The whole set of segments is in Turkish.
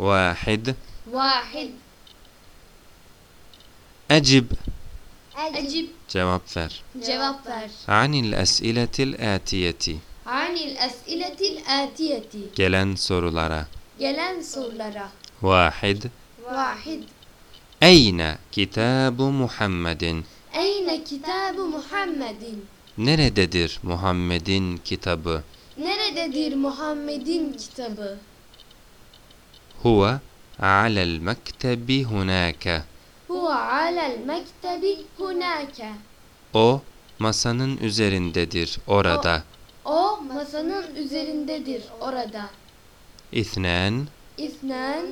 واحد واحد أجب أجب cevap ver cevap ver عن الأسئلة الآتية عن الأسئلة الآتية gelen sorulara gelen sorulara واحد واحد أين كتاب محمد أين كتاب محمد Nerededir Muhammed'in kitabı? Nerededir Muhammed'in kitabı هو على المكتب هناك هو على المكتب هناك O masanın üzerindedir orada. O masanın üzerindedir orada اثنان İthnan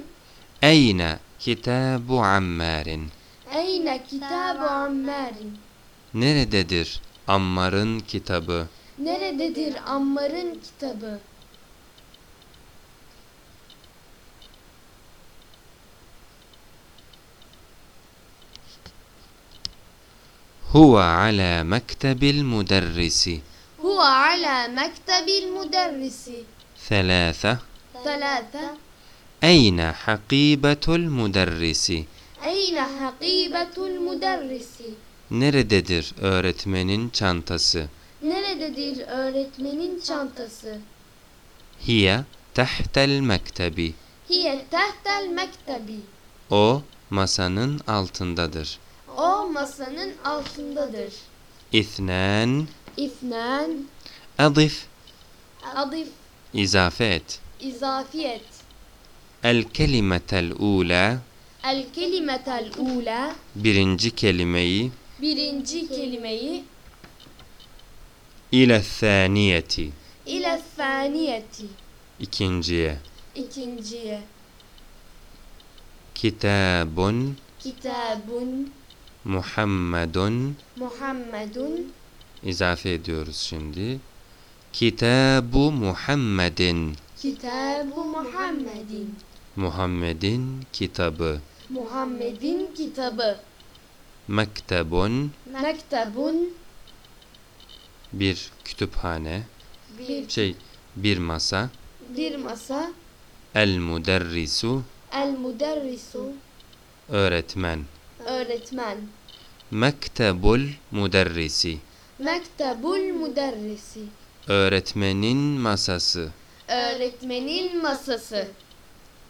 أين كتاب عمار Eyne kitabu Ammar'in Nerededir Ammar'ın kitabı? Nerededir Ammar'ın kitabı هو على مكتب المدرس هو على مكتب المدرس ثلاثة ثلاثة أين حقيبة المدرس؟ أين حقيبة المدرس؟ Nerededir öğretmenin çantası? Nerededir öğretmenin çantası? هي تحت المكتب. هي تحت المكتب. O masanın altındadır. Masanın altındadır İthnan İthnan adif Adif izafe et. izafiyet El kelimetel ula El kelimetel ula birinci kelimeyi Birinci kelimeyi ile thaniyeti ile saniyeti ikinciye ikinciye kitabun kitabun Muhammedun. Muhammedun. İzafe ediyoruz şimdi. Kitabu Muhammedin. Kitabu Muhammedin. Muhammed'in kitabı. Muhammed'in kitabı. Mektebun. Mektebun. Bir kütüphane, bir, şey bir masa. bir masa. El müderrisu El müderrisu öğretmen. Öğretmen. Mektebul müderrisi. Mektebul müderrisi. Öğretmenin masası. öğretmenin masası.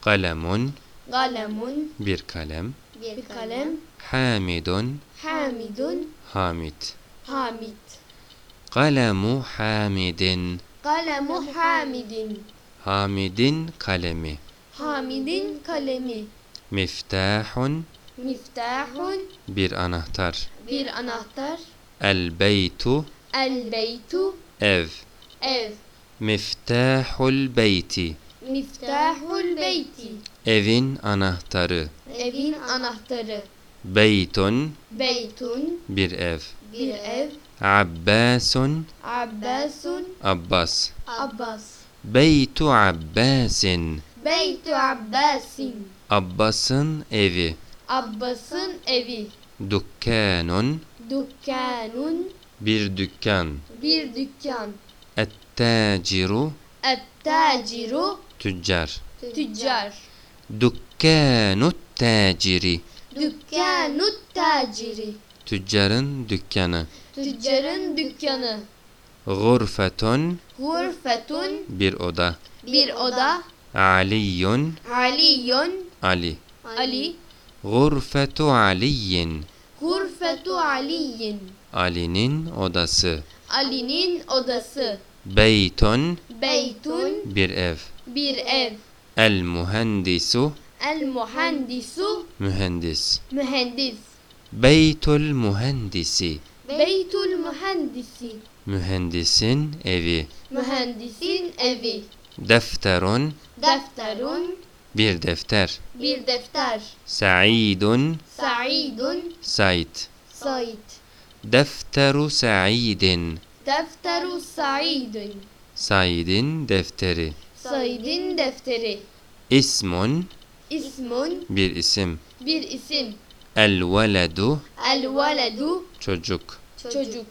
Kalemun. Kalemun. Bir kalem. bir kalem. Hamidun. Hamidun. Hamid. Hamid. Kalemu Hamidin. Kalemu Hamidin. Hamid'in kalemi. Hamid'in kalemi. Miftahun Miftahun bir anahtar. bir anahtar. El beytu. El beytu. Ev. ev. Miftahul beyti. Miftahul beyti. Evin anahtarı. evin anahtarı. Beytun. Beytun. Bir ev. bir ev. Abbasun. Abbasun. Abbas. Abbas. Beytu Abbasin. Beytu Abbasin. Abbas'ın evi. Abbas'ın evi. Dükkanun. Dükkanun. Bir dükkan. bir dükkan. Ettaciru Et-taciru tüccar. tüccar. Dükkanut taciri. Dükkanut taciri. Tüccarın dükkanı. Tüccarın dükkanı. Gurfetun. Gurfetun. Bir oda. bir oda. Aliyun. Aliyun. Ali. Ali غرفة علي. غرفة علي. علي'nin odası علي'nin odası بيت. بيت. bir ev bir ev المهندس. المهندس. مهندس. مهندس. بيت المهندس. بيت المهندس. مهندسين evi مهندسين evi دفتر. دفتر. Bir defter. bir defter. Sa'idun. Sa'idun. Said. Said. Defteru Sa'idin. Defteru Sa'idun Said'in defteri. Said'in defteri. İsmun. İsmun. Bir isim. bir isim. El veledu. El veledu. Çocuk. çocuk.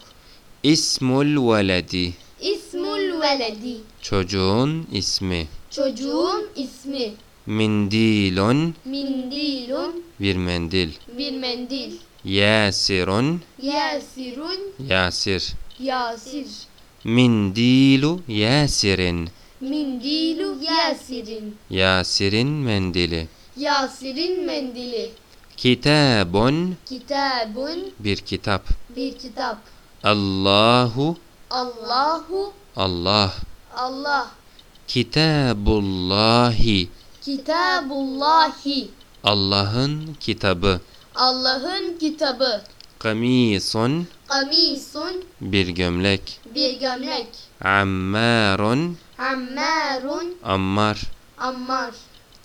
İsmul veledi. İsmul veledi. Çocuğun ismi. çocuğun ismi Mindilun Mindilun. bir mendil. Bir mendil. Yasirun Yasirun. yasir. Yasir. Mindilu yasirin. Mindilu Yasirin. Yasirin mendili. Yasir'in mendili. Kitabun Kitabun. bir kitap. Bir kitap. Allahu Allahu. Allah. Allah. Kitabullahi Kitabullahi. Allah'ın kitabı. Allah'ın kitabı. Kamisun Kamisun. bir gömlek. Bir gömlek. Ammarun Ammarun. ammar. Ammar.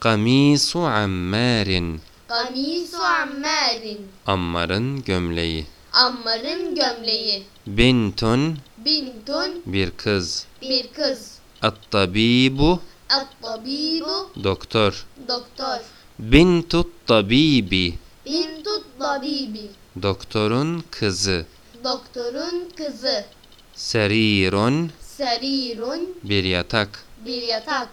Kamisu ammarin Kamisu Ammar'in. Ammar'ın gömleği. Ammar'ın gömleği. Bintun Bintun. bir kız. Bir kız. At-tabibu At-tabibu. doktor. Doktor. Bintut tabibi Bintut tabibi. doktorun kızı. Doktorun kızı. Serirun Serirun. bir yatak. Bir yatak.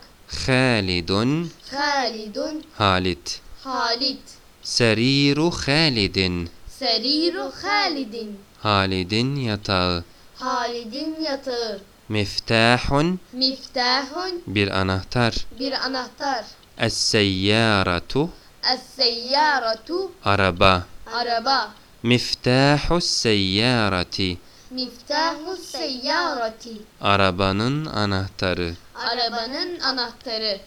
Halidun Halidun. Halit. Halit. Seriru Halidin Seriru Halidin. Halid'in yatağı. Halid'in yatağı. Miftahun Miftahun. bir anahtar. Bir anahtar. Es-seyyaratu Es-seyyaratu. araba. Araba. Miftahu seyyarati Miftahu seyyarati. arabanın anahtarı. Arabanın anahtarı.